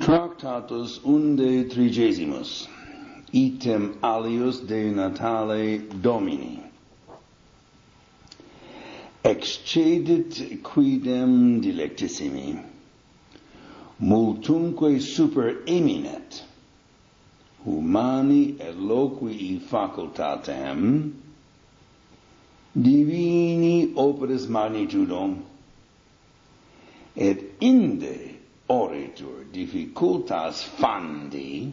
Tractatus unde trigesimus, item alius de natale Domini. Excedit quidem dilectissimi, multumque super eminet, humani et loquii facultatem, divini operis magnitudum, et inde oritur difficultas fandi,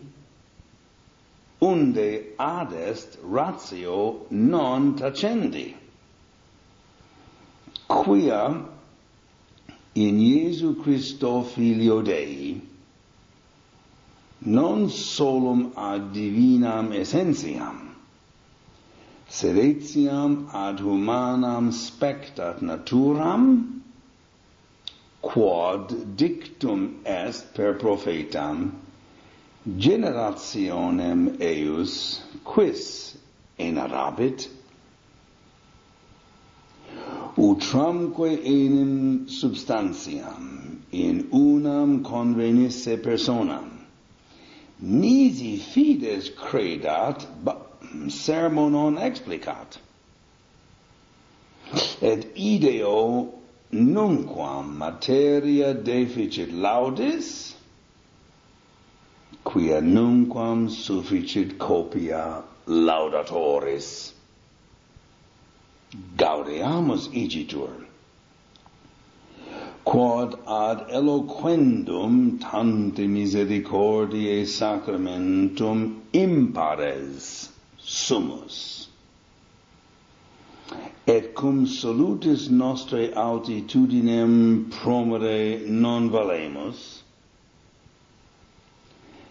unde adest ratio non tacendi. Quia in Iesu Christo Filio Dei non solum ad divinam essentiam, sed etiam ad humanam spectat naturam, quod dictum est per prophetam generationem eius quis enarabit utramque enim substantiam in unam convenisse personam. Nisi fides credat sermonon explicat. Et ideo nunquam materia deficit laudis quia nunquam sufficit copia laudatoris. Gaudeamus igitur. Quod ad eloquendum tante misericordiae sacramentum impares sumus cum solutis nostrae altitudinem promere non valemus,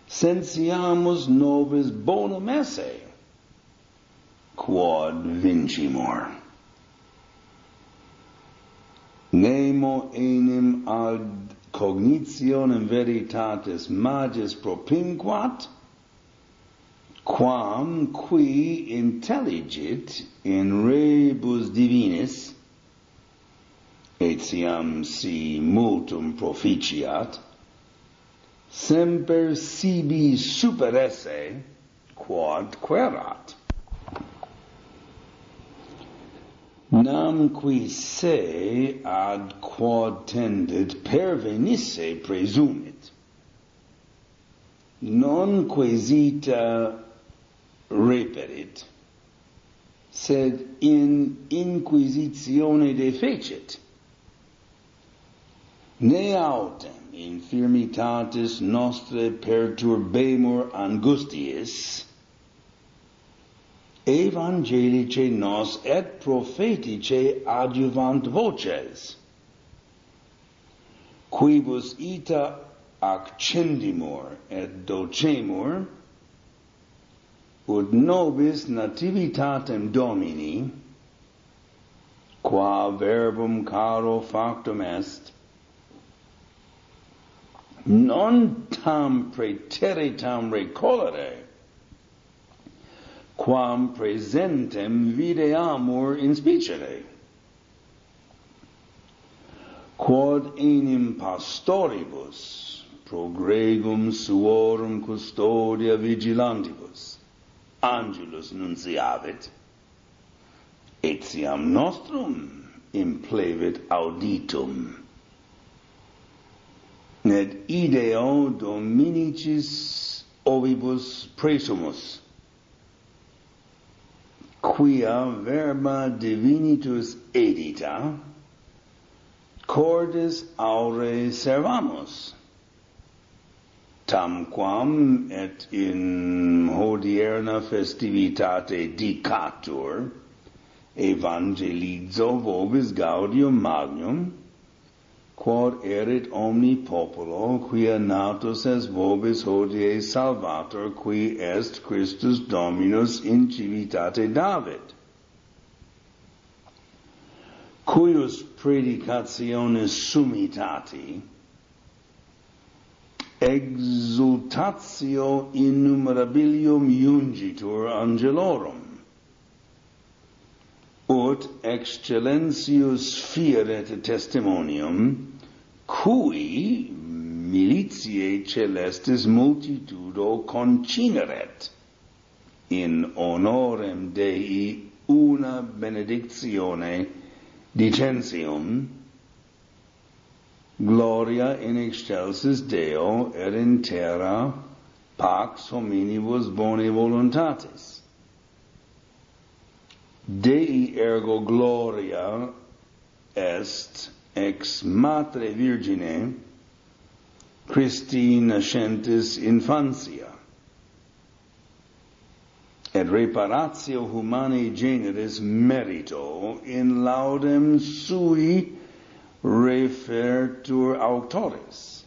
sensiamus nobis bonum esse, quod vincimur. Nemo enim ad cognitionem veritatis magis propinquat, quam qui intelligit in rebus divinis etiam si multum proficiat semper sibi superesse quod querat. Nam qui se ad quod tendit pervenisse presumit. Non quesita reper it, sed in inquisitione defecit. Ne autem infirmitatis nostre perturbemur angustiis, evangelice nos et prophetice adjuvant voces, quibus ita accendimur et docemur, ut nobis nativitatem Domini, qua verbum caro factum est, non tam praeteritam recolere, quam presentem videamur in spicere. Quod enim pastoribus pro gregum suorum custodia vigilantibus, angelus nunciavit etiam nostrum implevit auditum. Ned ideo dominicis ovibus presumus quia verba divinitus edita cordis aure servamus tamquam et in hodierna festivitate dicatur evangelizo vobis gaudium magnum quod erit omni populo quia natus es vobis hodie salvator qui est Christus Dominus in civitate David. Cuius predicationis sumitati exultatio innumerabilium iungitur angelorum. Ut excellentius fieret testimonium cui militiae celestis multitudo concineret in honorem Dei una benedictione dicensium gloria in excelsis Deo et in terra pax hominibus bone voluntatis. Dei ergo gloria est ex matre virgine Christi nascentis infantia et reparatio humani generis merito in laudem sui refertur autores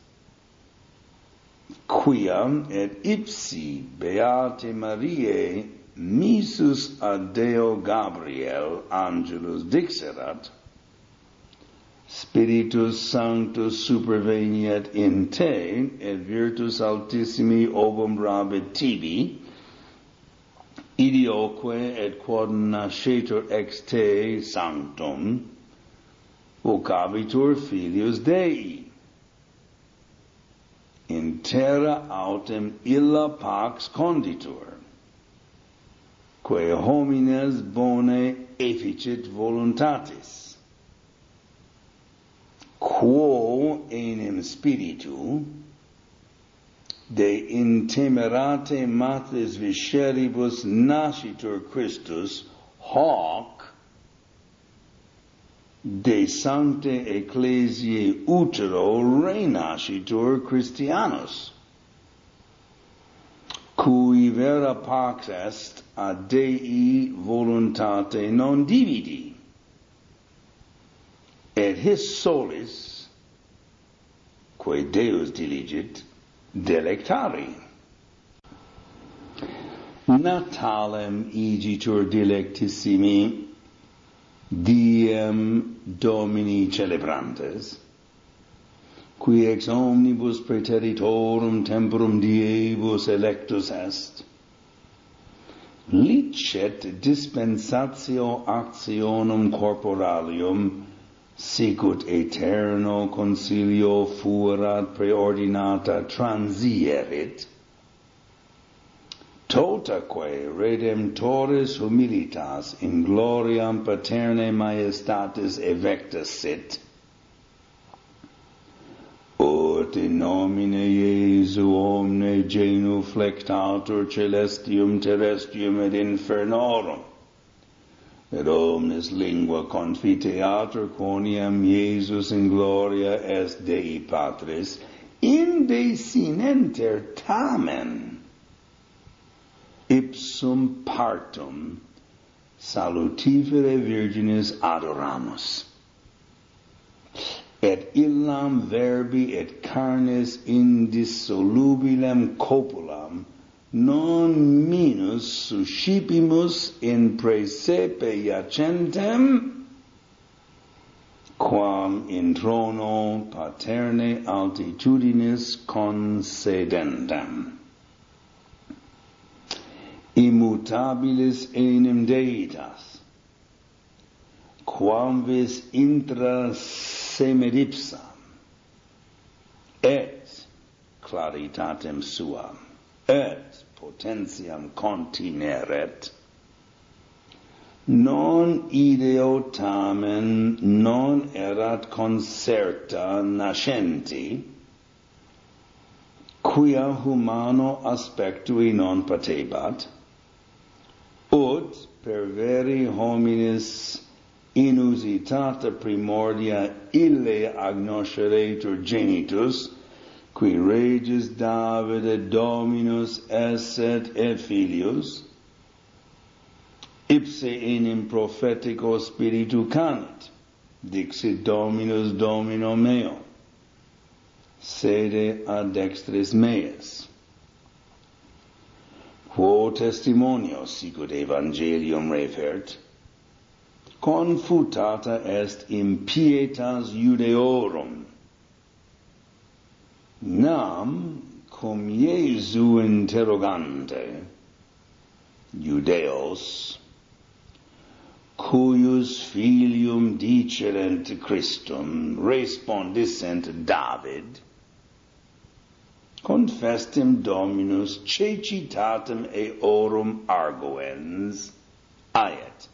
quiam et ipsi beate Mariae misus ad Deo Gabriel angelus dixerat Spiritus Sanctus superveniat in te et virtus altissimi obum rabit tibi idioque et quod nascetur ex te sanctum vocabitur filius Dei. In terra autem illa pax conditur, quae homines bone efficit voluntatis. Quo enim spiritu, de intemerate matris visceribus nascitur Christus, hoc de sancte ecclesiae utero renascitur Christianos, cui vera pax est a Dei voluntate non dividi, et his solis, quae Deus diligit, delectari. Natalem igitur delectissimi, diem domini celebrantes qui ex omnibus praeteritorum temporum diebus electus est licet dispensatio actionum corporalium sicut aeterno concilio fuerat preordinata transierit totaque redemptoris humilitas in gloriam paterne majestatis evectus sit. Ut in nomine Iesu omne genuflectatur celestium terrestium et infernorum. Et omnes lingua confiteatur quoniam Iesus in gloria est Dei Patris in de sinenter tamen ipsum partum salutifere virginis adoramus. Et illam verbi et carnes indissolubilem copulam non minus suscipimus in praesepe iacentem quam in trono paterne altitudinis concedendam immutabilis enim Deitas, quam vis intra semeripsa, et claritatem suam, et potentiam contineret, non ideo tamen non erat concerta nascenti, quia humano aspectui non patebat, ut per veri homines inusitata primordia ille agnosceretur genitus, qui regis Davide Dominus esset et filius, ipse enim prophetico spiritu canit, dixit Dominus Domino meo, sede ad dextris meis quo testimonios sicut evangelium refert, confutata est impietas judeorum, nam cum Iesu interrogante, judeos, cuius filium dicerent Christum, respondissent David, confestim Dominus cecitatem eorum argoens aet.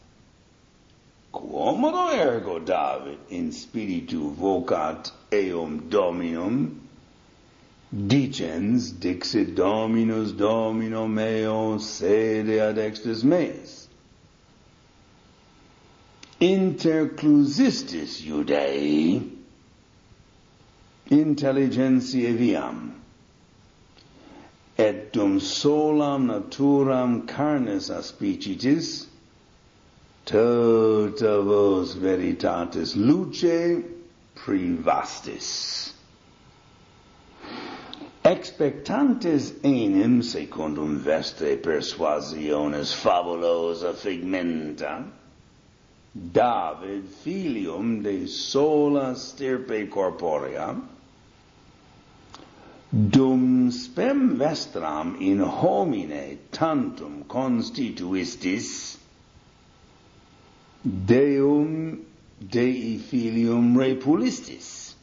Quomodo ergo David in spiritu vocat eum Dominum, dicens dixit Dominus Domino meo sede ad extis meis. Interclusistis Iudei intelligentiae viam, dum solam naturam carnis aspicitis, tota vos veritatis luce privastis. Expectantes enim secundum veste persuasiones fabulosa figmenta, David filium de sola stirpe corporea, dum spem vestram in homine tantum constituistis deum dei filium repulistis.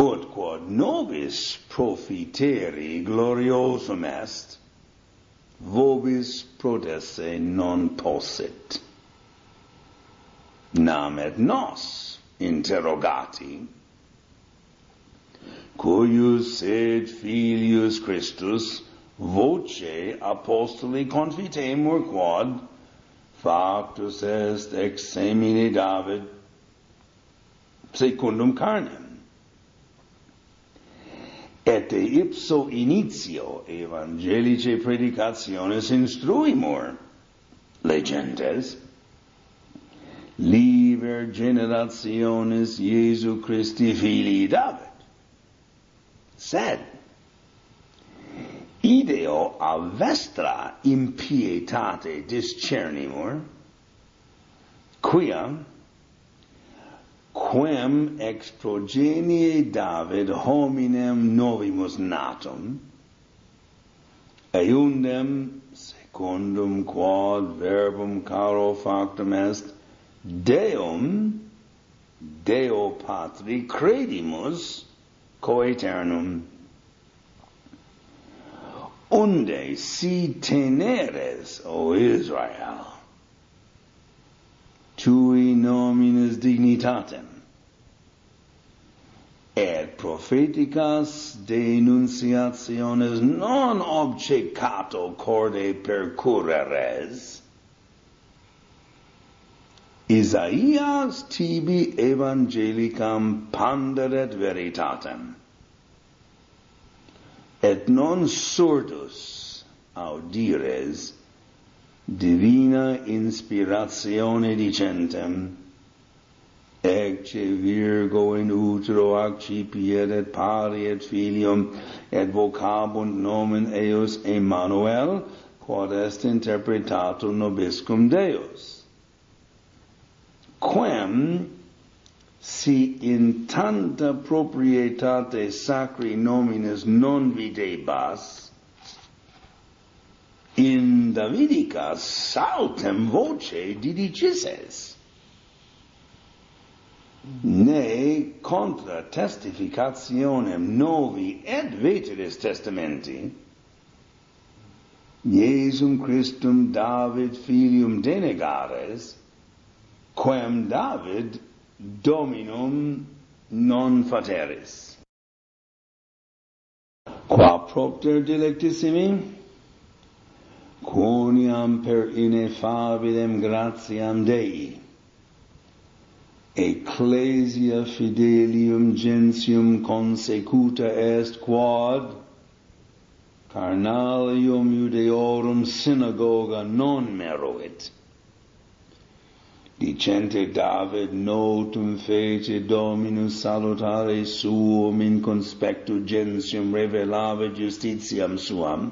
Ut quod nobis profiteri gloriosum est vobis prodesse non possit nam et nos interrogati cuius et filius Christus voce apostoli confitemur quod factus est ex semine David secundum carnem. Et ipso initio evangelice predicationes instruimur legendes liber generationes Iesu Christi filii David sed ideo a vestra impietate discernimur quia quem ex progenie David hominem novimus natum eundem secundum quod verbum caro factum est deum deo patri credimus coeternum. Unde si teneres o Israel? Tui nomines dignitatem. Et propheticas denunciationes non obcecato corde percurreres Isaias tibi evangelicam panderet veritatem. Et non surdus audires divina inspiratione dicentem, Ecce virgo in utero accipiet et pari et filium et vocabunt nomen eius Emmanuel, quod est interpretatum nobiscum Deus quem si in tanta proprietate sacri nominis non videbas, in Davidica saltem voce didicises ne contra testificationem novi et veteris testamenti, Iesum Christum David filium denegares, quem David dominum non fateris. Qua propter dilectissimi, quoniam per ineffabilem gratiam Dei, ecclesia fidelium gentium consecuta est quod, carnalium judeorum synagoga non meruit, Dicente David notum fece Dominus salutare suum in conspectu gentium revelave justitiam suam.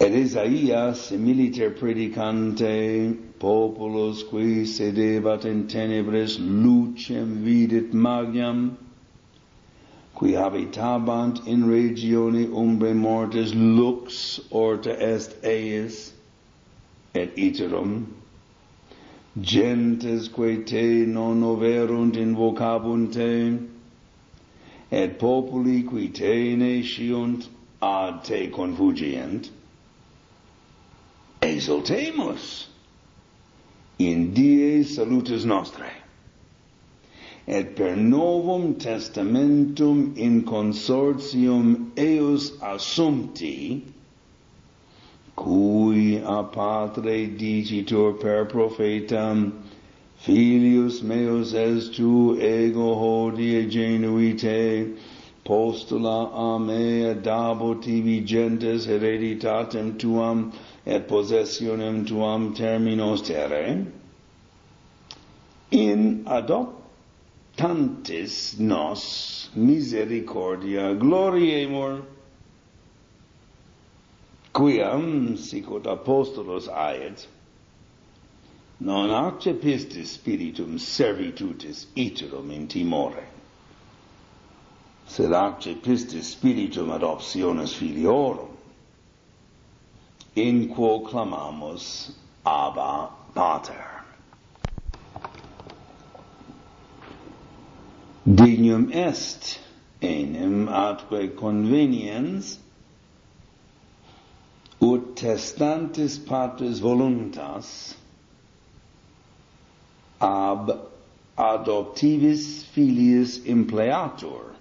Et Isaias militer predicante populos qui sedebat in tenebres lucem vidit magnam qui habitabant in regione umbre mortis lux orta est eis et iterum gentes quae te non overunt invocabunt te, et populi qui te nesciunt ad te confugient, exultemus in die salutis nostrae, et per novum testamentum in consortium eus assumpti, cui a patre dicitur per profetam, Filius meus est tu ego hodie genuite, postula a me adabo tibi gentes hereditatem tuam et possessionem tuam terminos terre. In adoptantis nos misericordia gloriemur, quiam sicut apostolos aet non accepistis spiritum servitutis iterum in timore. Sed accepistis spiritum adoptionis filiorum in quo clamamus abba pater. Dignum est enim atque conveniens ut testantis patris voluntas ab adoptivis filiis impleatur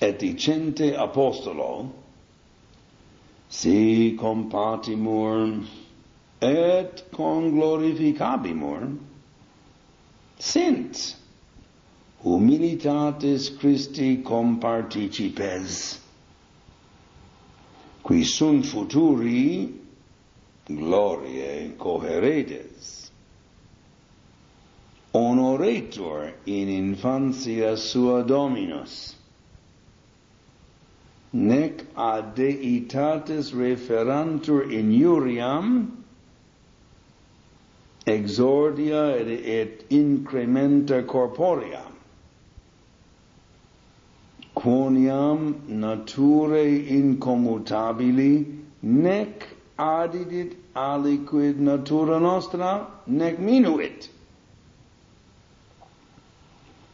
et dicente apostolo si compatimur et conglorificabimur sint humilitatis Christi comparticipes qui sunt futuri gloriae coheredes. Honoretur in infantia sua dominus nec ad deitatis referantur in iuriam exordia et, et incrementa corporea quoniam naturae incommutabili nec adidit aliquid natura nostra nec minuit.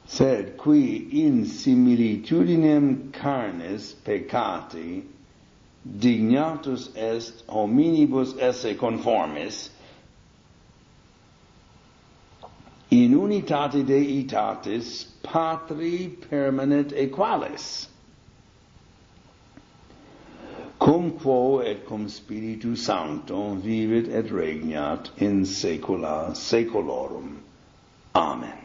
Sed qui in similitudinem carnis peccati dignatus est hominibus esse conformis in unitate deitatis patri permanent equalis. cum quo et cum spiritu sancto vivit et regnat in saecula saeculorum amen